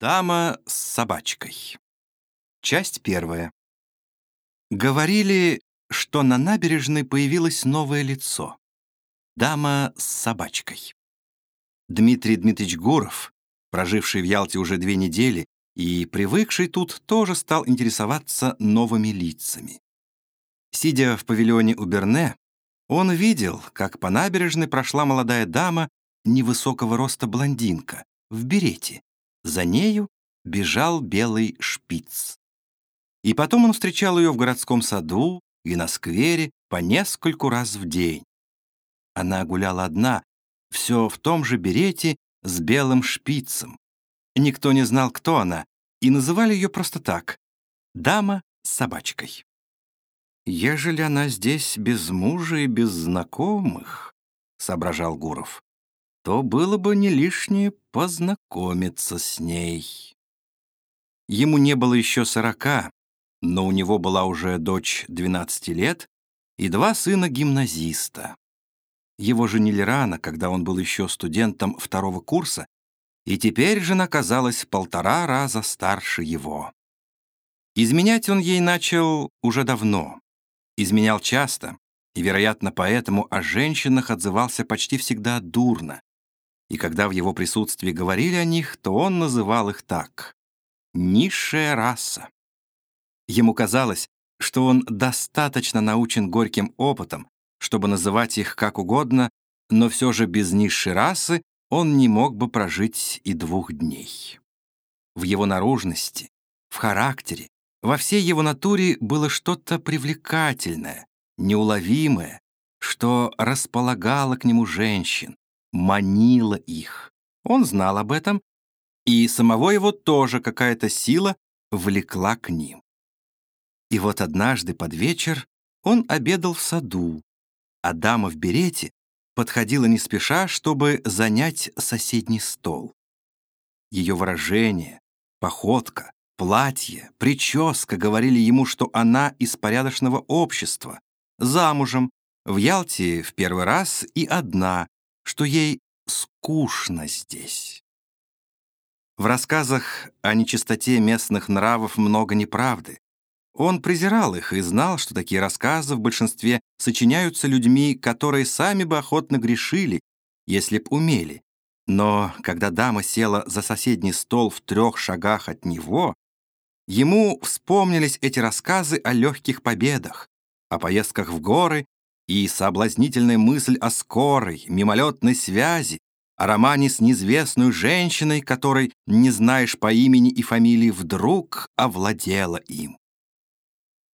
Дама с собачкой. Часть первая. Говорили, что на набережной появилось новое лицо. Дама с собачкой. Дмитрий Дмитриевич Гуров, проживший в Ялте уже две недели и привыкший тут, тоже стал интересоваться новыми лицами. Сидя в павильоне у Берне, он видел, как по набережной прошла молодая дама невысокого роста блондинка в берете за нею бежал белый шпиц. И потом он встречал ее в городском саду и на сквере по нескольку раз в день. Она гуляла одна, все в том же берете с белым шпицем. Никто не знал, кто она, и называли ее просто так — «дама с собачкой». «Ежели она здесь без мужа и без знакомых», — соображал Гуров, то было бы не лишнее познакомиться с ней. Ему не было еще сорока, но у него была уже дочь 12 лет и два сына-гимназиста. Его женили рано, когда он был еще студентом второго курса, и теперь жена казалась полтора раза старше его. Изменять он ей начал уже давно. Изменял часто, и, вероятно, поэтому о женщинах отзывался почти всегда дурно, и когда в его присутствии говорили о них, то он называл их так — «низшая раса». Ему казалось, что он достаточно научен горьким опытом, чтобы называть их как угодно, но все же без низшей расы он не мог бы прожить и двух дней. В его наружности, в характере, во всей его натуре было что-то привлекательное, неуловимое, что располагало к нему женщин, манила их. Он знал об этом, и самого его тоже какая-то сила влекла к ним. И вот однажды под вечер он обедал в саду, а дама в берете подходила не спеша, чтобы занять соседний стол. Ее выражение, походка, платье, прическа говорили ему, что она из порядочного общества, замужем, в Ялте в первый раз и одна, что ей скучно здесь. В рассказах о нечистоте местных нравов много неправды. Он презирал их и знал, что такие рассказы в большинстве сочиняются людьми, которые сами бы охотно грешили, если б умели. Но когда дама села за соседний стол в трех шагах от него, ему вспомнились эти рассказы о легких победах, о поездках в горы и соблазнительная мысль о скорой, мимолетной связи, о романе с неизвестной женщиной, которой не знаешь по имени и фамилии, вдруг овладела им.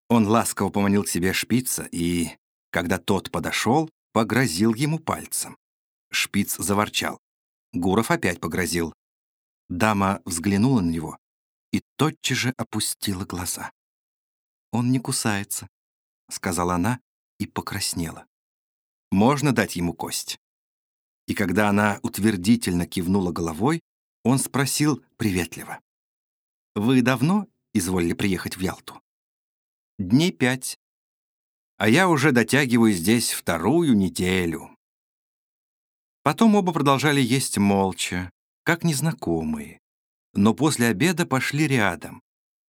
Он ласково поманил к себе шпица и, когда тот подошел, погрозил ему пальцем. Шпиц заворчал. Гуров опять погрозил. Дама взглянула на него и тотчас же опустила глаза. «Он не кусается», — сказала она и покраснела. Можно дать ему кость? И когда она утвердительно кивнула головой, он спросил приветливо. «Вы давно изволили приехать в Ялту?» «Дней пять. А я уже дотягиваю здесь вторую неделю». Потом оба продолжали есть молча, как незнакомые. Но после обеда пошли рядом.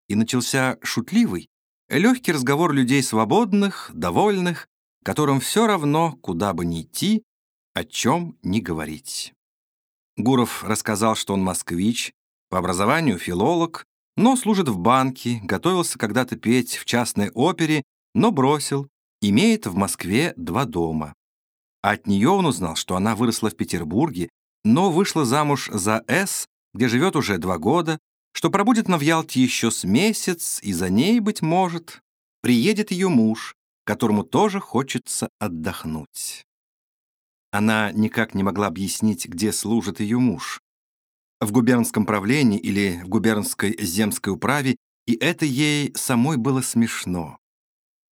И начался шутливый, Легкий разговор людей свободных, довольных, которым все равно, куда бы ни идти, о чем ни говорить. Гуров рассказал, что он москвич, по образованию филолог, но служит в банке, готовился когда-то петь в частной опере, но бросил, имеет в Москве два дома. от нее он узнал, что она выросла в Петербурге, но вышла замуж за С, где живет уже два года, что пробудет на в еще с месяц, и за ней, быть может, приедет ее муж, которому тоже хочется отдохнуть. Она никак не могла объяснить, где служит ее муж. В губернском правлении или в губернской земской управе, и это ей самой было смешно.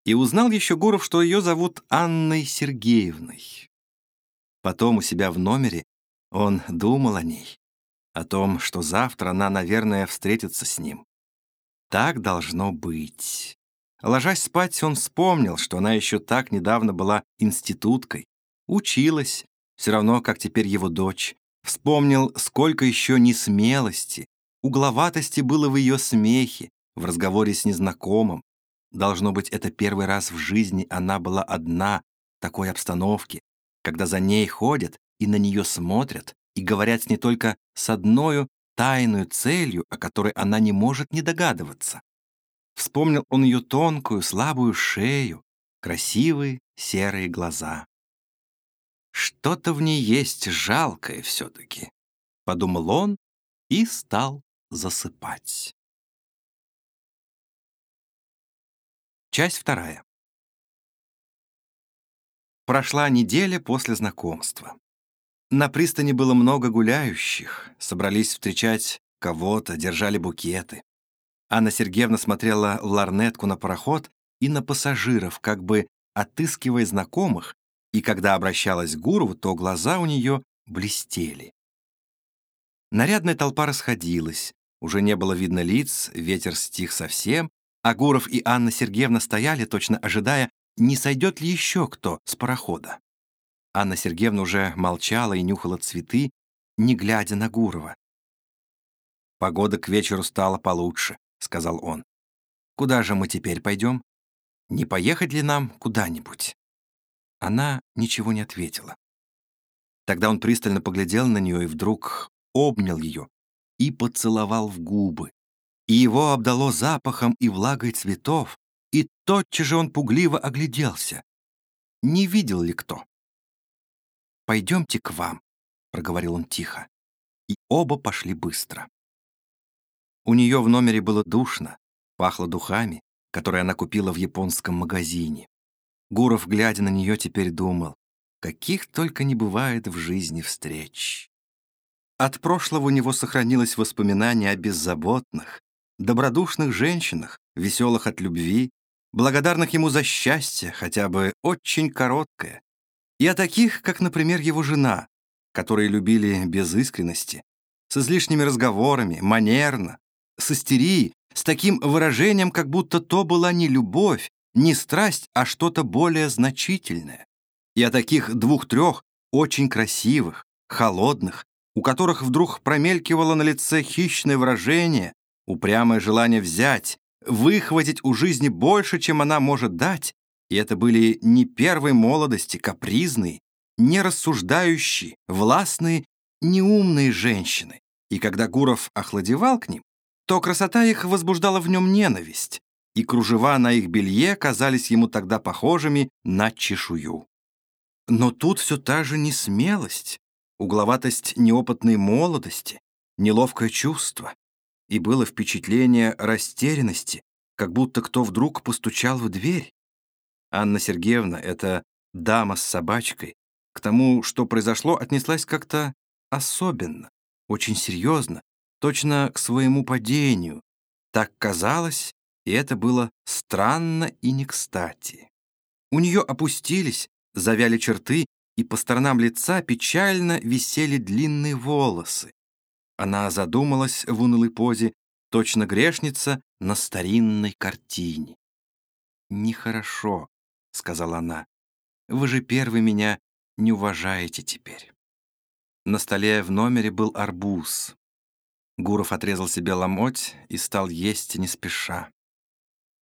И узнал еще Гуров, что ее зовут Анной Сергеевной. Потом у себя в номере он думал о ней о том, что завтра она, наверное, встретится с ним. Так должно быть. Ложась спать, он вспомнил, что она еще так недавно была институткой, училась, все равно, как теперь его дочь. Вспомнил, сколько еще несмелости, угловатости было в ее смехе, в разговоре с незнакомым. Должно быть, это первый раз в жизни она была одна в такой обстановке, когда за ней ходят и на нее смотрят, и говорят с ней только с одной тайную целью, о которой она не может не догадываться. Вспомнил он ее тонкую, слабую шею, красивые серые глаза. «Что-то в ней есть жалкое все-таки», — подумал он и стал засыпать. Часть вторая. Прошла неделя после знакомства. На пристани было много гуляющих, собрались встречать кого-то, держали букеты. Анна Сергеевна смотрела в ларнетку на пароход и на пассажиров, как бы отыскивая знакомых, и когда обращалась к Гурову, то глаза у нее блестели. Нарядная толпа расходилась, уже не было видно лиц, ветер стих совсем, а Гуров и Анна Сергеевна стояли, точно ожидая, не сойдет ли еще кто с парохода. Анна Сергеевна уже молчала и нюхала цветы, не глядя на Гурова. «Погода к вечеру стала получше», — сказал он. «Куда же мы теперь пойдем? Не поехать ли нам куда-нибудь?» Она ничего не ответила. Тогда он пристально поглядел на нее и вдруг обнял ее и поцеловал в губы. И его обдало запахом и влагой цветов, и тотчас же он пугливо огляделся. Не видел ли кто? «Пойдемте к вам», — проговорил он тихо. И оба пошли быстро. У нее в номере было душно, пахло духами, которые она купила в японском магазине. Гуров, глядя на нее, теперь думал, каких только не бывает в жизни встреч. От прошлого у него сохранилось воспоминание о беззаботных, добродушных женщинах, веселых от любви, благодарных ему за счастье, хотя бы очень короткое, и о таких, как, например, его жена, которые любили без искренности, с излишними разговорами, манерно, с истерией, с таким выражением, как будто то была не любовь, не страсть, а что-то более значительное. И о таких двух-трех очень красивых, холодных, у которых вдруг промелькивало на лице хищное выражение, упрямое желание взять, выхватить у жизни больше, чем она может дать, и это были не первой молодости, капризные, не рассуждающие, властные, неумные женщины. И когда Гуров охладевал к ним, то красота их возбуждала в нем ненависть, и кружева на их белье казались ему тогда похожими на чешую. Но тут все та же несмелость, угловатость неопытной молодости, неловкое чувство, и было впечатление растерянности, как будто кто вдруг постучал в дверь. Анна Сергеевна, эта дама с собачкой, к тому, что произошло, отнеслась как-то особенно, очень серьезно, точно к своему падению. Так казалось, и это было странно и не кстати. У нее опустились, завяли черты, и по сторонам лица печально висели длинные волосы. Она задумалась в унылой позе, точно грешница на старинной картине. Нехорошо, — сказала она. «Вы же первый меня не уважаете теперь». На столе в номере был арбуз. Гуров отрезал себе ломоть и стал есть не спеша.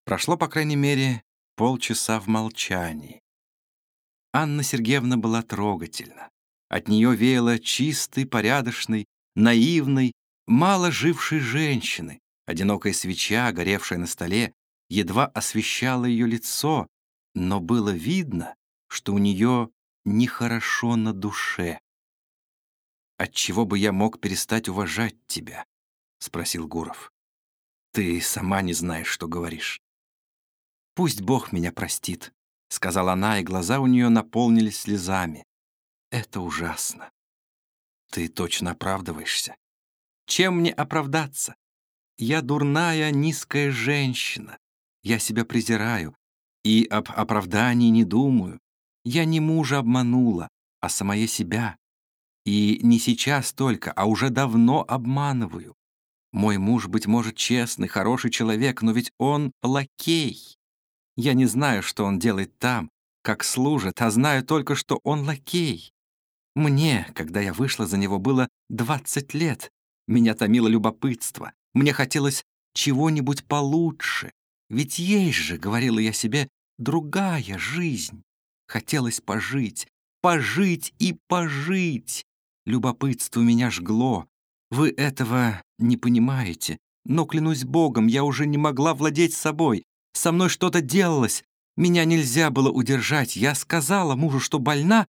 Прошло, по крайней мере, полчаса в молчании. Анна Сергеевна была трогательна. От нее веяло чистой, порядочной, наивной, мало жившей женщины. Одинокая свеча, горевшая на столе, едва освещала ее лицо, но было видно, что у нее нехорошо на душе. «Отчего бы я мог перестать уважать тебя?» — спросил Гуров. «Ты сама не знаешь, что говоришь». «Пусть Бог меня простит», — сказала она, и глаза у нее наполнились слезами. «Это ужасно. Ты точно оправдываешься. Чем мне оправдаться? Я дурная, низкая женщина. Я себя презираю, и об оправдании не думаю. Я не мужа обманула, а самая себя. И не сейчас только, а уже давно обманываю. Мой муж, быть может, честный, хороший человек, но ведь он лакей. Я не знаю, что он делает там, как служит, а знаю только, что он лакей. Мне, когда я вышла за него, было 20 лет. Меня томило любопытство. Мне хотелось чего-нибудь получше. Ведь есть же, говорила я себе, другая жизнь. Хотелось пожить, пожить и пожить. Любопытство меня жгло. Вы этого не понимаете. Но, клянусь Богом, я уже не могла владеть собой. Со мной что-то делалось. Меня нельзя было удержать. Я сказала мужу, что больна,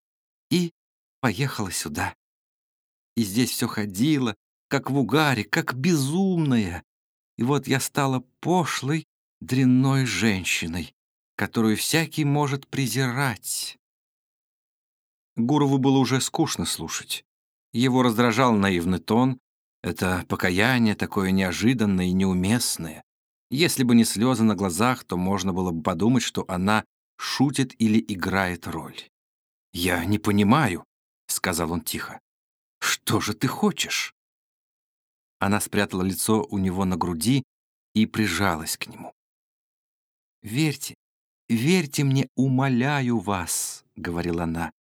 и поехала сюда. И здесь все ходило, как в угаре, как безумная. И вот я стала пошлой, дрянной женщиной, которую всякий может презирать. Гурову было уже скучно слушать. Его раздражал наивный тон, это покаяние такое неожиданное и неуместное. Если бы не слезы на глазах, то можно было бы подумать, что она шутит или играет роль. «Я не понимаю», — сказал он тихо. «Что же ты хочешь?» Она спрятала лицо у него на груди и прижалась к нему. «Верьте, верьте мне, умоляю вас», — говорила она.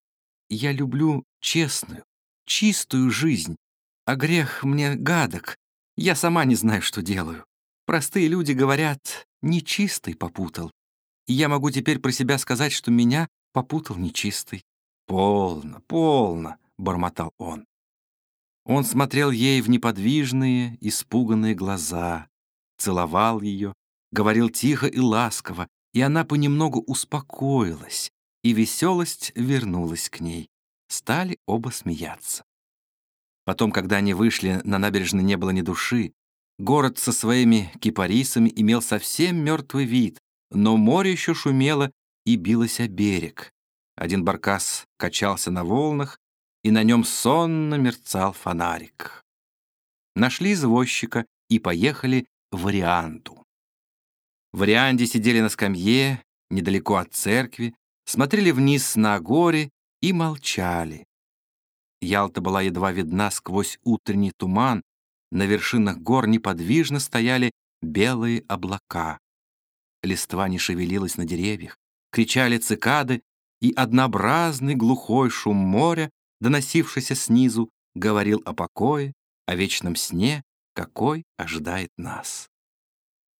«Я люблю честную, чистую жизнь, а грех мне гадок. Я сама не знаю, что делаю. Простые люди говорят, нечистый попутал. И я могу теперь про себя сказать, что меня попутал нечистый». «Полно, полно», — бормотал он. Он смотрел ей в неподвижные, испуганные глаза, целовал ее, говорил тихо и ласково, и она понемногу успокоилась, и веселость вернулась к ней. Стали оба смеяться. Потом, когда они вышли, на набережной не было ни души. Город со своими кипарисами имел совсем мертвый вид, но море еще шумело и билось о берег. Один баркас качался на волнах, и на нем сонно мерцал фонарик. Нашли извозчика и поехали в Варианту. В Варианде сидели на скамье, недалеко от церкви, смотрели вниз на горе и молчали. Ялта была едва видна сквозь утренний туман, на вершинах гор неподвижно стояли белые облака. Листва не шевелилась на деревьях, кричали цикады, и однообразный глухой шум моря доносившийся снизу, говорил о покое, о вечном сне, какой ожидает нас.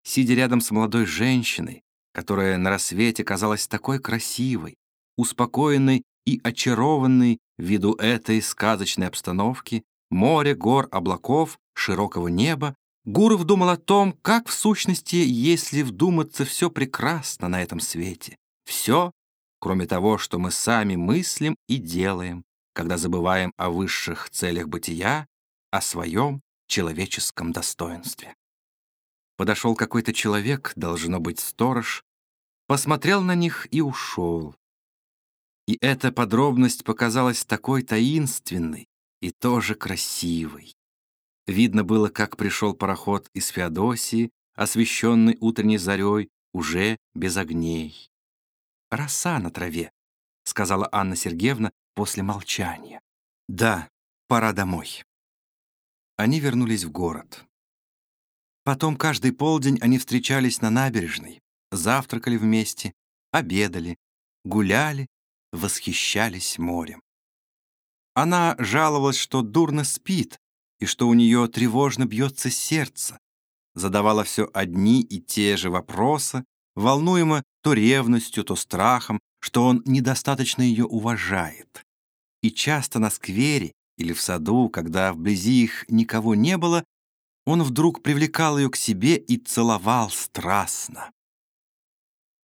Сидя рядом с молодой женщиной, которая на рассвете казалась такой красивой, успокоенной и очарованной ввиду этой сказочной обстановки, моря, гор, облаков, широкого неба, Гуров думал о том, как в сущности, если вдуматься, все прекрасно на этом свете. Все, кроме того, что мы сами мыслим и делаем, когда забываем о высших целях бытия, о своем человеческом достоинстве. Подошел какой-то человек, должно быть сторож, посмотрел на них и ушел. И эта подробность показалась такой таинственной и тоже красивой. Видно было, как пришел пароход из Феодосии, освещенный утренней зарей, уже без огней. «Роса на траве», — сказала Анна Сергеевна, после молчания. «Да, пора домой». Они вернулись в город. Потом каждый полдень они встречались на набережной, завтракали вместе, обедали, гуляли, восхищались морем. Она жаловалась, что дурно спит и что у нее тревожно бьется сердце, задавала все одни и те же вопросы, волнуемо то ревностью, то страхом, что он недостаточно ее уважает. И часто на сквере или в саду, когда вблизи их никого не было, он вдруг привлекал ее к себе и целовал страстно.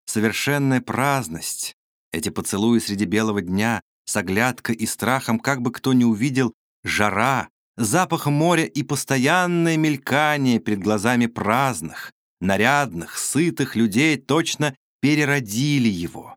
Совершенная праздность, эти поцелуи среди белого дня, с оглядкой и страхом, как бы кто ни увидел, жара, запах моря и постоянное мелькание перед глазами праздных, нарядных, сытых людей точно переродили его.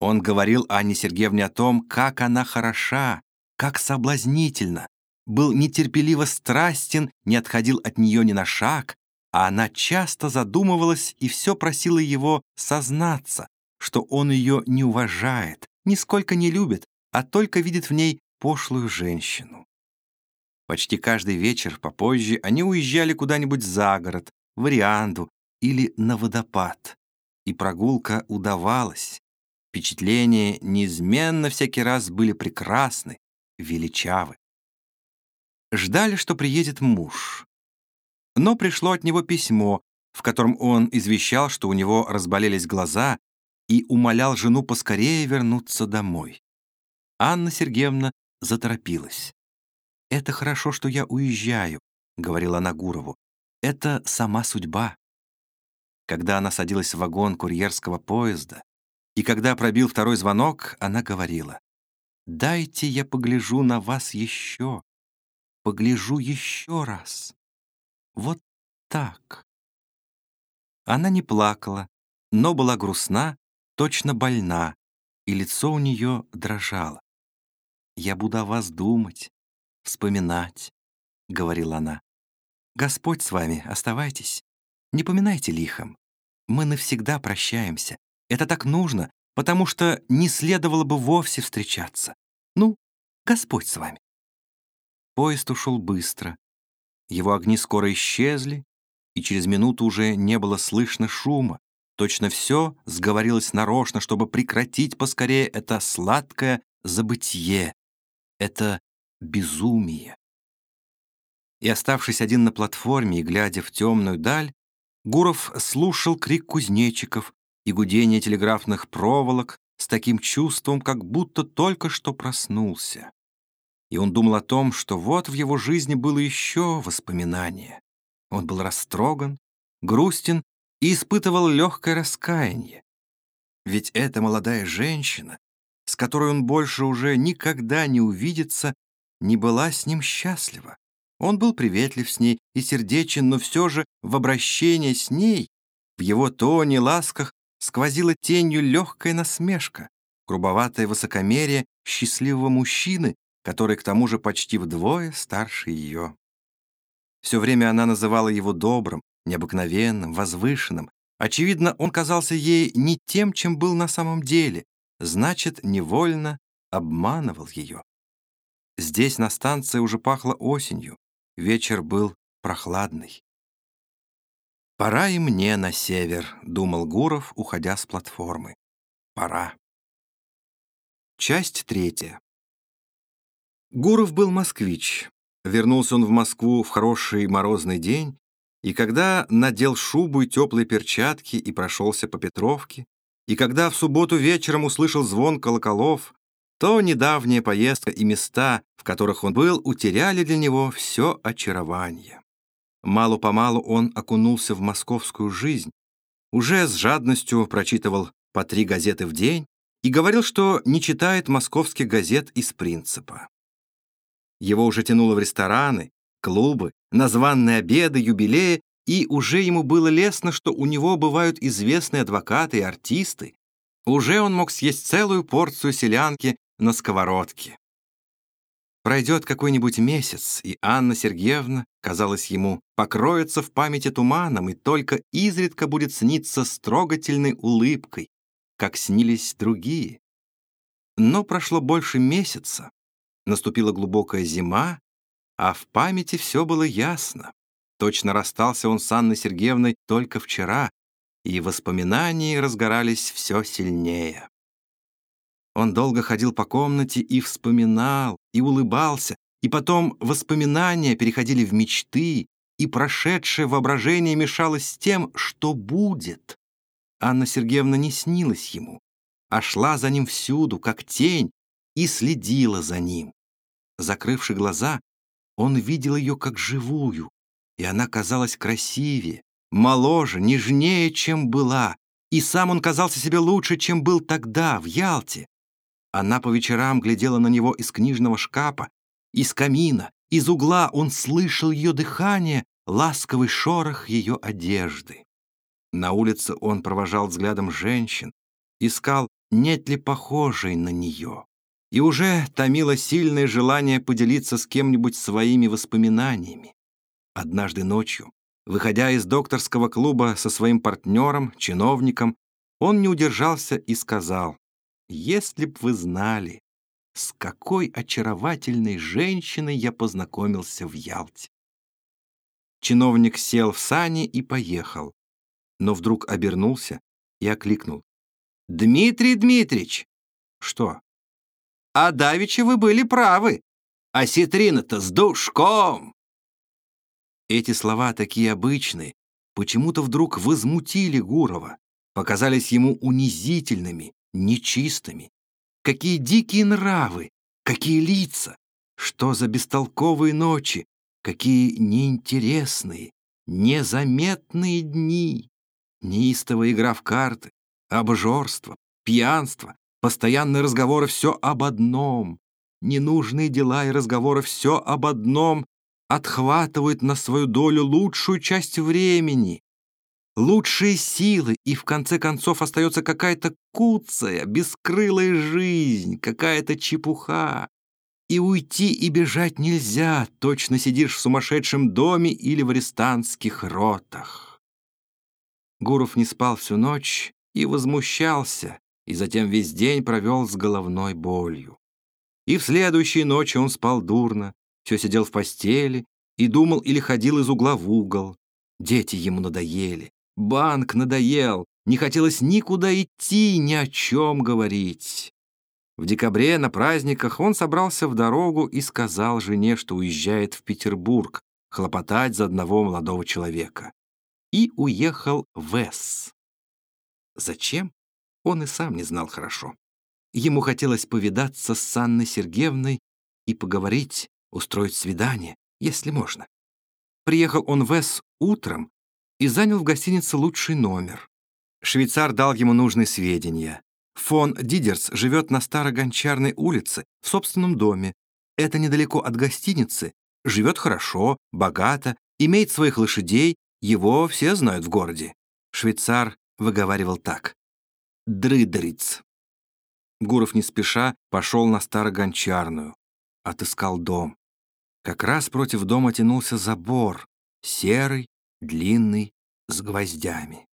Он говорил Анне Сергеевне о том, как она хороша, как соблазнительна, был нетерпеливо страстен, не отходил от нее ни на шаг, а она часто задумывалась и все просила его сознаться, что он ее не уважает, нисколько не любит, а только видит в ней пошлую женщину. Почти каждый вечер попозже они уезжали куда-нибудь за город, в Орианду или на водопад. И прогулка удавалась, Впечатления неизменно всякий раз были прекрасны, величавы. Ждали, что приедет муж. Но пришло от него письмо, в котором он извещал, что у него разболелись глаза и умолял жену поскорее вернуться домой. Анна Сергеевна заторопилась. «Это хорошо, что я уезжаю», — говорила она Гурову. «Это сама судьба». Когда она садилась в вагон курьерского поезда, и когда пробил второй звонок, она говорила, «Дайте я погляжу на вас еще, погляжу еще раз. Вот так». Она не плакала, но была грустна, точно больна, и лицо у нее дрожало. «Я буду о вас думать, вспоминать», — говорила она. «Господь с вами, оставайтесь. Не поминайте лихом. Мы навсегда прощаемся. Это так нужно, потому что не следовало бы вовсе встречаться. Ну, Господь с вами». Поезд ушел быстро. Его огни скоро исчезли, и через минуту уже не было слышно шума. Точно все сговорилось нарочно, чтобы прекратить поскорее это сладкое забытье, это безумие. И оставшись один на платформе и глядя в темную даль, Гуров слушал крик кузнечиков и гудение телеграфных проволок с таким чувством, как будто только что проснулся. И он думал о том, что вот в его жизни было еще воспоминание. Он был растроган, грустен и испытывал легкое раскаяние. Ведь эта молодая женщина, с которой он больше уже никогда не увидится, не была с ним счастлива. Он был приветлив с ней и сердечен, но все же в обращении с ней, в его тоне, ласках, сквозила тенью легкая насмешка, грубоватое высокомерие счастливого мужчины, который к тому же почти вдвое старше ее. Все время она называла его добрым, необыкновенным, возвышенным. Очевидно, он казался ей не тем, чем был на самом деле, значит, невольно обманывал ее. Здесь, на станции, уже пахло осенью. Вечер был прохладный. «Пора и мне на север», — думал Гуров, уходя с платформы. «Пора». Часть третья. Гуров был москвич, Вернулся он в Москву в хороший морозный день, и когда надел шубу и теплые перчатки и прошелся по Петровке, и когда в субботу вечером услышал звон колоколов, то недавняя поездка и места, в которых он был, утеряли для него все очарование. Мало-помалу он окунулся в московскую жизнь, уже с жадностью прочитывал по три газеты в день и говорил, что не читает московских газет из принципа. Его уже тянуло в рестораны, клубы, названные обеды, юбилеи, и уже ему было лестно, что у него бывают известные адвокаты и артисты. Уже он мог съесть целую порцию селянки на сковородке. Пройдет какой-нибудь месяц, и Анна Сергеевна, казалось ему, покроется в памяти туманом и только изредка будет сниться с трогательной улыбкой, как снились другие. Но прошло больше месяца, Наступила глубокая зима, а в памяти все было ясно. Точно расстался он с Анной Сергеевной только вчера, и воспоминания разгорались все сильнее. Он долго ходил по комнате и вспоминал, и улыбался, и потом воспоминания переходили в мечты, и прошедшее воображение мешалось с тем, что будет. Анна Сергеевна не снилась ему, а шла за ним всюду, как тень, и следила за ним. Закрывши глаза, он видел ее как живую, и она казалась красивее, моложе, нежнее, чем была, и сам он казался себе лучше, чем был тогда, в Ялте. Она по вечерам глядела на него из книжного шкафа, из камина, из угла он слышал ее дыхание, ласковый шорох ее одежды. На улице он провожал взглядом женщин, искал, нет ли похожей на нее и уже томило сильное желание поделиться с кем-нибудь своими воспоминаниями. Однажды ночью, выходя из докторского клуба со своим партнером, чиновником, он не удержался и сказал, «Если б вы знали, с какой очаровательной женщиной я познакомился в Ялте». Чиновник сел в сани и поехал, но вдруг обернулся и окликнул. «Дмитрий Дмитриевич!» «Что?» А давеча вы были правы. осетрина-то с душком!» Эти слова такие обычные, почему-то вдруг возмутили Гурова, показались ему унизительными, нечистыми. Какие дикие нравы, какие лица, что за бестолковые ночи, какие неинтересные, незаметные дни. Неистовая игра в карты, обжорство, пьянство, постоянные разговоры все об одном. Ненужные дела и разговоры все об одном отхватывают на свою долю лучшую часть времени, лучшие силы, и в конце концов остается какая-то куцая, бескрылая жизнь, какая-то чепуха. И уйти и бежать нельзя, точно сидишь в сумасшедшем доме или в арестантских ротах. Гуров не спал всю ночь и возмущался, и затем весь день провел с головной болью. И в следующей ночи он спал дурно, все сидел в постели и думал или ходил из угла в угол. Дети ему надоели, банк надоел, не хотелось никуда идти, ни о чем говорить. В декабре на праздниках он собрался в дорогу и сказал жене, что уезжает в Петербург хлопотать за одного молодого человека. И уехал в С. Зачем? Он и сам не знал хорошо. Ему хотелось повидаться с Анной Сергеевной и поговорить, устроить свидание, если можно. Приехал он в С утром и занял в гостинице лучший номер. Швейцар дал ему нужные сведения. Фон Дидерс живет на Старогончарной улице, в собственном доме. Это недалеко от гостиницы. Живет хорошо, богато, имеет своих лошадей, его все знают в городе. Швейцар выговаривал так. «Дрыдриц». Гуров не спеша пошел на Старогончарную. Отыскал дом. Как раз против дома тянулся забор, серый, длинный, с гвоздями.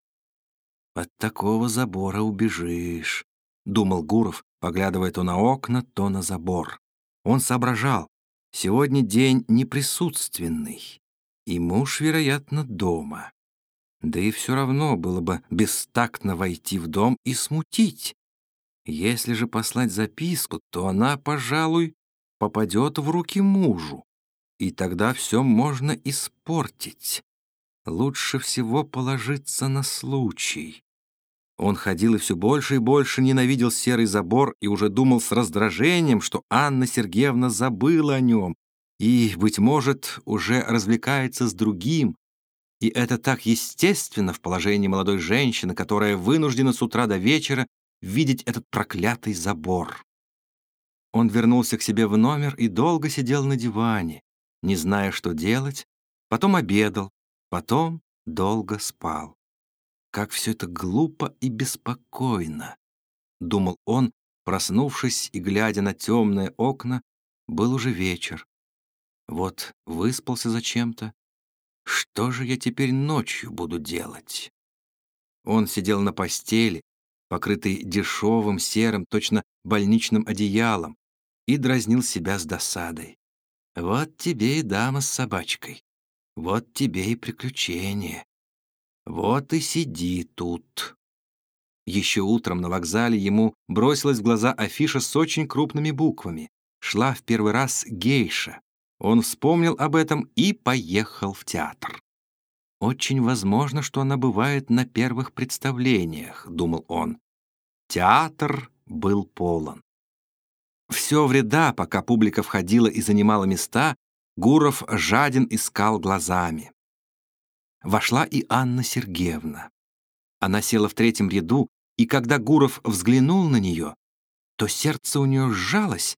«От такого забора убежишь», — думал Гуров, поглядывая то на окна, то на забор. Он соображал, сегодня день неприсутственный, и муж, вероятно, дома. Да и все равно было бы бестактно войти в дом и смутить. Если же послать записку, то она, пожалуй, попадет в руки мужу, и тогда все можно испортить. Лучше всего положиться на случай. Он ходил и все больше и больше ненавидел серый забор и уже думал с раздражением, что Анна Сергеевна забыла о нем и, быть может, уже развлекается с другим. И это так естественно в положении молодой женщины, которая вынуждена с утра до вечера видеть этот проклятый забор. Он вернулся к себе в номер и долго сидел на диване, не зная, что делать, потом обедал, потом долго спал. Как все это глупо и беспокойно, думал он, проснувшись и глядя на темные окна, был уже вечер. Вот выспался зачем-то. Что же я теперь ночью буду делать? Он сидел на постели, покрытый дешевым серым, точно больничным одеялом, и дразнил себя с досадой. Вот тебе и дама с собачкой. Вот тебе и приключение. Вот и сиди тут. Еще утром на вокзале ему бросилась в глаза афиша с очень крупными буквами. Шла в первый раз гейша. Он вспомнил об этом и поехал в театр. «Очень возможно, что она бывает на первых представлениях», — думал он. Театр был полон. Все вреда, пока публика входила и занимала места, Гуров жаден искал глазами вошла и Анна Сергеевна. Она села в третьем ряду, и когда Гуров взглянул на нее, то сердце у нее сжалось,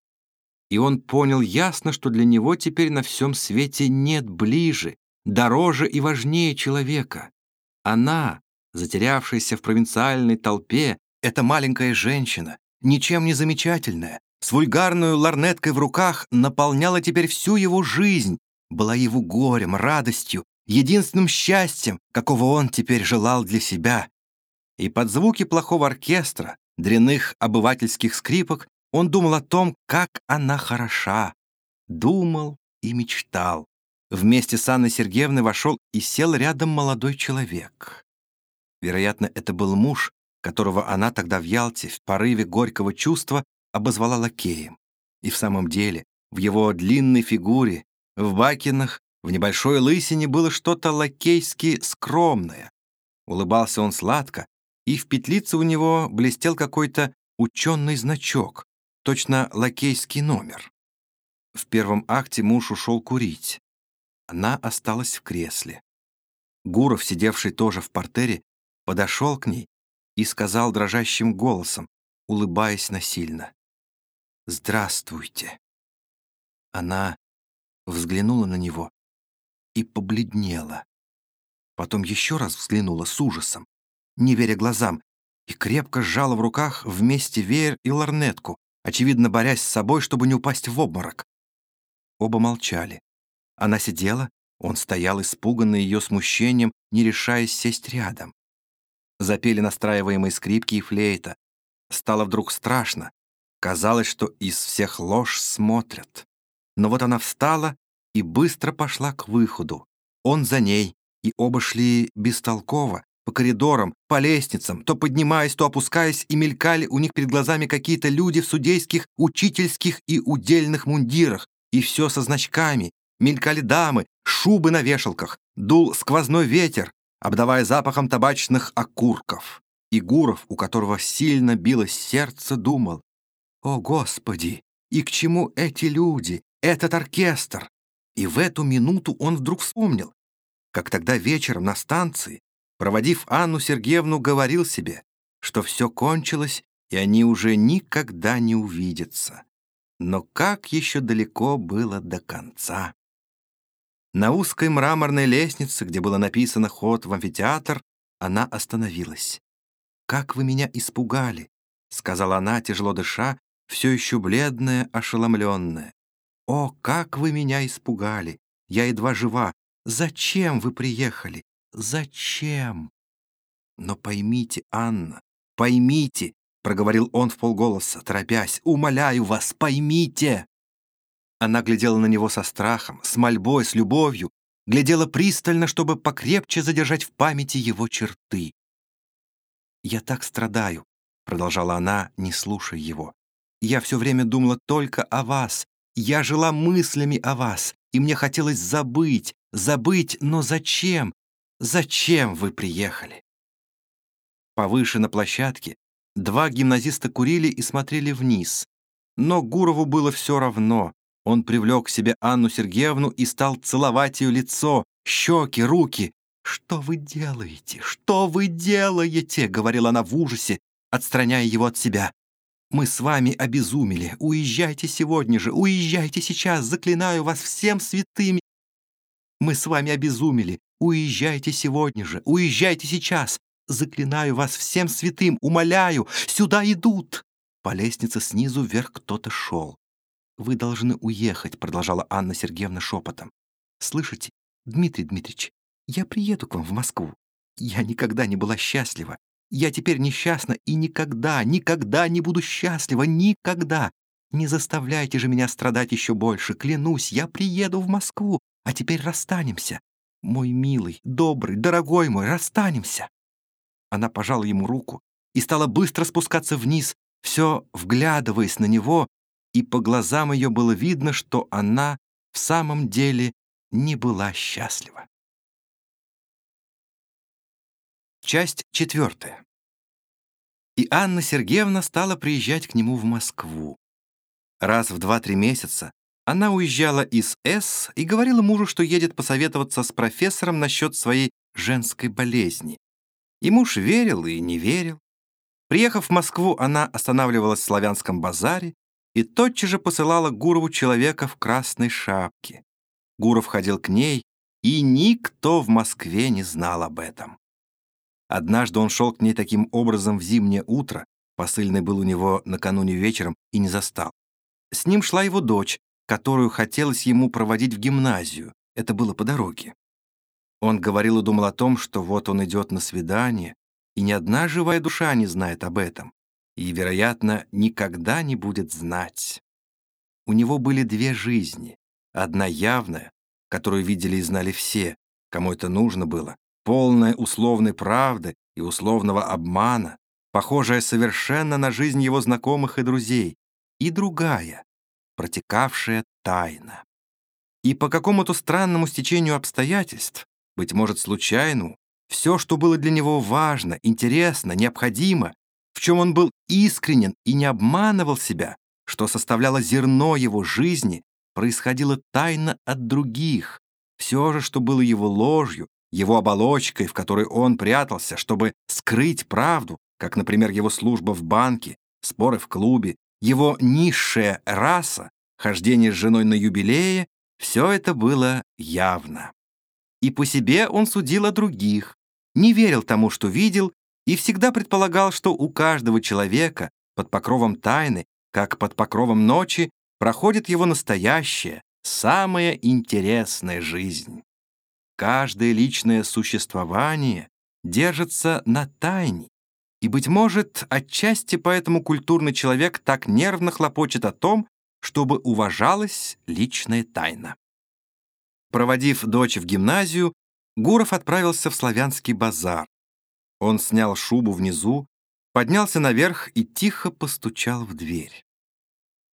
и он понял ясно, что для него теперь на всем свете нет ближе, дороже и важнее человека. Она, затерявшаяся в провинциальной толпе, эта маленькая женщина, ничем не замечательная, с вульгарной ларнеткой в руках, наполняла теперь всю его жизнь, была его горем, радостью, единственным счастьем, какого он теперь желал для себя. И под звуки плохого оркестра, дрянных обывательских скрипок, он думал о том, как она хороша. Думал и мечтал. Вместе с Анной Сергеевной вошел и сел рядом молодой человек. Вероятно, это был муж, которого она тогда в Ялте в порыве горького чувства обозвала лакеем. И в самом деле в его длинной фигуре, в бакинах, в небольшой лысине было что-то лакейски скромное. Улыбался он сладко, и в петлице у него блестел какой-то ученый значок, точно лакейский номер. В первом акте муж ушел курить. Она осталась в кресле. Гуров, сидевший тоже в портере, подошел к ней и сказал дрожащим голосом, улыбаясь насильно. «Здравствуйте». Она взглянула на него и побледнела. Потом еще раз взглянула с ужасом, не веря глазам, и крепко сжала в руках вместе веер и ларнетку, очевидно, борясь с собой, чтобы не упасть в обморок. Оба молчали. Она сидела, он стоял испуганный ее смущением, не решаясь сесть рядом. Запели настраиваемые скрипки и флейта. Стало вдруг страшно. Казалось, что из всех ложь смотрят. Но вот она встала и быстро пошла к выходу. Он за ней, и оба шли бестолково, по коридорам, по лестницам, то поднимаясь, то опускаясь, и мелькали у них перед глазами какие-то люди в судейских, учительских и удельных мундирах, и все со значками. Мелькали дамы, шубы на вешалках, дул сквозной ветер, обдавая запахом табачных окурков. И Гуров, у которого сильно билось сердце, думал, «О, Господи! И к чему эти люди, этот оркестр?» И в эту минуту он вдруг вспомнил, как тогда вечером на станции, проводив Анну Сергеевну, говорил себе, что все кончилось, и они уже никогда не увидятся. Но как еще далеко было до конца? На узкой мраморной лестнице, где было написано «Ход в амфитеатр», она остановилась. «Как вы меня испугали!» — сказала она, тяжело дыша, все еще бледная, ошеломленная. «О, как вы меня испугали! Я едва жива! Зачем вы приехали? Зачем?» «Но поймите, Анна, поймите!» — проговорил он в полголоса, торопясь. «Умоляю вас, поймите!» Она глядела на него со страхом, с мольбой, с любовью, глядела пристально, чтобы покрепче задержать в памяти его черты. «Я так страдаю», — продолжала она, не слушая его. «Я все время думала только о вас. Я жила мыслями о вас, и мне хотелось забыть, забыть, но зачем? Зачем вы приехали?» Повыше на площадке Два гимназиста курили и смотрели вниз. Но Гурову было все равно. Он привлек к себе Анну Сергеевну и стал целовать ее лицо, щеки, руки. «Что вы делаете? Что вы делаете?» — говорила она в ужасе, отстраняя его от себя. «Мы с вами обезумели. Уезжайте сегодня же, уезжайте сейчас, заклинаю вас всем святыми. Мы с вами обезумели. Уезжайте сегодня же, уезжайте сейчас. Заклинаю вас всем святым, умоляю, сюда идут!» По лестнице снизу вверх кто-то шел. «Вы должны уехать», — продолжала Анна Сергеевна шепотом. «Слышите, Дмитрий Дмитриевич, я приеду к вам в Москву. Я никогда не была счастлива. Я теперь несчастна и никогда, никогда не буду счастлива, никогда. Не заставляйте же меня страдать еще больше. Клянусь, я приеду в Москву, а теперь расстанемся. Мой милый, добрый, дорогой мой, расстанемся. Она пожала ему руку и стала быстро спускаться вниз, все вглядываясь на него, и по глазам ее было видно, что она в самом деле не была счастлива. Часть четвертая. И Анна Сергеевна стала приезжать к нему в Москву. Раз в два-три месяца она уезжала из С и говорила мужу, что едет посоветоваться с профессором насчет своей женской болезни. И муж верил и не верил. Приехав в Москву, она останавливалась в славянском базаре и тотчас же посылала Гурову человека в красной шапке. Гуров ходил к ней, и никто в Москве не знал об этом. Однажды он шел к ней таким образом в зимнее утро, посыльный был у него накануне вечером и не застал. С ним шла его дочь, которую хотелось ему проводить в гимназию. Это было по дороге. Он говорил и думал о том, что вот он идет на свидание, и ни одна живая душа не знает об этом, и, вероятно, никогда не будет знать. У него были две жизни. Одна явная, которую видели и знали все, кому это нужно было, полная условной правды и условного обмана, похожая совершенно на жизнь его знакомых и друзей, и другая, протекавшая тайна. И по какому-то странному стечению обстоятельств, быть может, случайному, все, что было для него важно, интересно, необходимо, в чем он был искренен и не обманывал себя, что составляло зерно его жизни, происходило тайно от других. Все же, что было его ложью, его оболочкой, в которой он прятался, чтобы скрыть правду, как, например, его служба в банке, споры в клубе, его низшая раса, хождение с женой на юбилее, все это было явно. И по себе он судил о других, не верил тому, что видел, и всегда предполагал, что у каждого человека под покровом тайны, как под покровом ночи, проходит его настоящая, самая интересная жизнь. Каждое личное существование держится на тайне, и, быть может, отчасти поэтому культурный человек так нервно хлопочет о том, чтобы уважалась личная тайна. Проводив дочь в гимназию, Гуров отправился в славянский базар. Он снял шубу внизу, поднялся наверх и тихо постучал в дверь.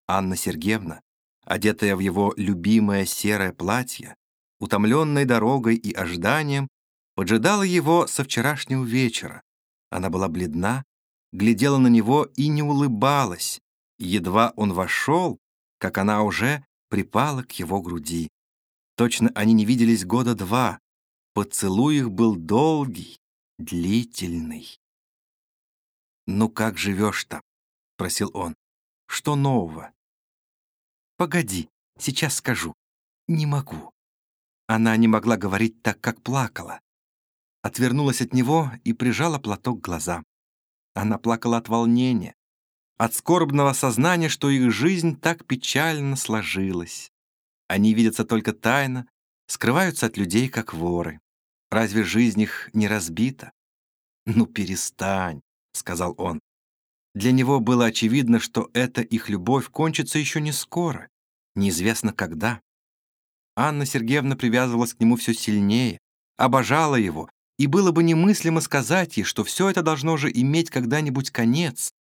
Анна Сергеевна, одетая в его любимое серое платье, утомленной дорогой и ожиданием, поджидала его со вчерашнего вечера. Она была бледна, глядела на него и не улыбалась. Едва он вошел, как она уже припала к его груди. Точно они не виделись года два. Поцелуй их был долгий, длительный. «Ну как живешь там?» — просил он. «Что нового?» «Погоди, сейчас скажу. Не могу». Она не могла говорить так, как плакала. Отвернулась от него и прижала платок к глазам. Она плакала от волнения, от скорбного сознания, что их жизнь так печально сложилась. Они видятся только тайно, скрываются от людей, как воры. Разве жизнь их не разбита? «Ну, перестань», — сказал он. Для него было очевидно, что эта их любовь кончится еще не скоро, неизвестно когда. Анна Сергеевна привязывалась к нему все сильнее, обожала его, и было бы немыслимо сказать ей, что все это должно же иметь когда-нибудь конец.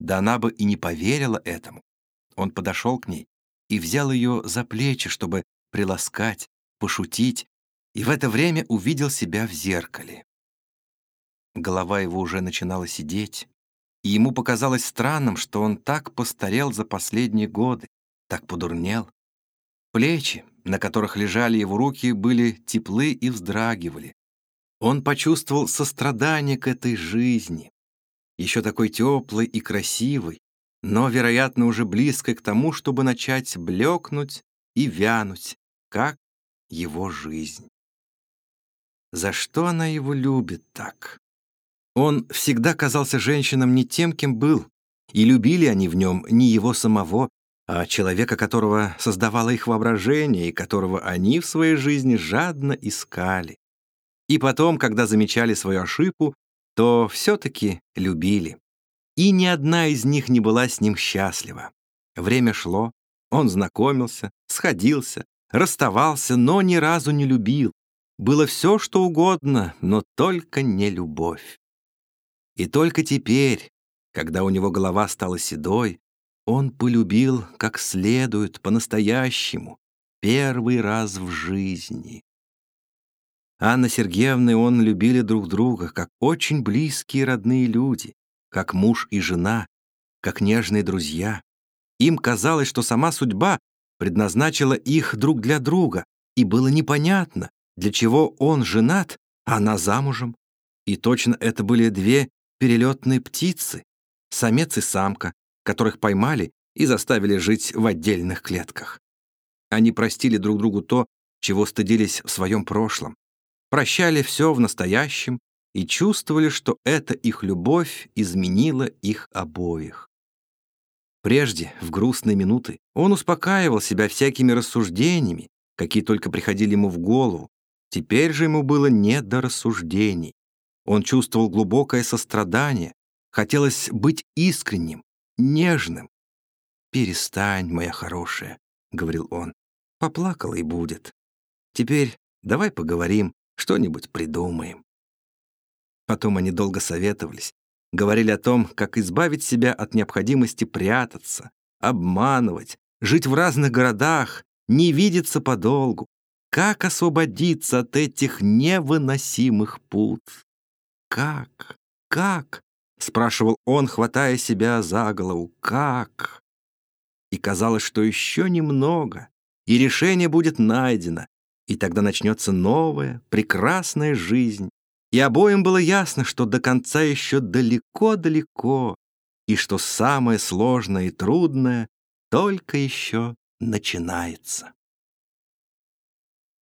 Да она бы и не поверила этому. Он подошел к ней и взял ее за плечи, чтобы приласкать, пошутить, и в это время увидел себя в зеркале. Голова его уже начинала сидеть, и ему показалось странным, что он так постарел за последние годы, так подурнел. Плечи, на которых лежали его руки, были теплы и вздрагивали. Он почувствовал сострадание к этой жизни, еще такой теплой и красивой, но, вероятно, уже близкой к тому, чтобы начать блекнуть и вянуть, как его жизнь. За что она его любит так? Он всегда казался женщинам не тем, кем был, и любили они в нем не его самого, а человека, которого создавало их воображение и которого они в своей жизни жадно искали. И потом, когда замечали свою ошибку, то все-таки любили. И ни одна из них не была с ним счастлива. Время шло, он знакомился, сходился, расставался, но ни разу не любил. Было все, что угодно, но только не любовь. И только теперь, когда у него голова стала седой, он полюбил как следует, по-настоящему, первый раз в жизни. Анна Сергеевна и он любили друг друга, как очень близкие родные люди, как муж и жена, как нежные друзья. Им казалось, что сама судьба предназначила их друг для друга, и было непонятно, для чего он женат, а она замужем. И точно это были две перелетные птицы, самец и самка, которых поймали и заставили жить в отдельных клетках. Они простили друг другу то, чего стыдились в своем прошлом, прощали все в настоящем и чувствовали, что эта их любовь изменила их обоих. Прежде, в грустные минуты, он успокаивал себя всякими рассуждениями, какие только приходили ему в голову. Теперь же ему было не до рассуждений. Он чувствовал глубокое сострадание, хотелось быть искренним, нежным. «Перестань, моя хорошая», — говорил он. «Поплакала и будет. Теперь давай поговорим, что-нибудь придумаем». Потом они долго советовались, говорили о том, как избавить себя от необходимости прятаться, обманывать, жить в разных городах, не видеться подолгу. Как освободиться от этих невыносимых пут? Как? Как? — спрашивал он, хватая себя за голову. «Как?» И казалось, что еще немного, и решение будет найдено, и тогда начнется новая, прекрасная жизнь. И обоим было ясно, что до конца еще далеко-далеко, и что самое сложное и трудное только еще начинается.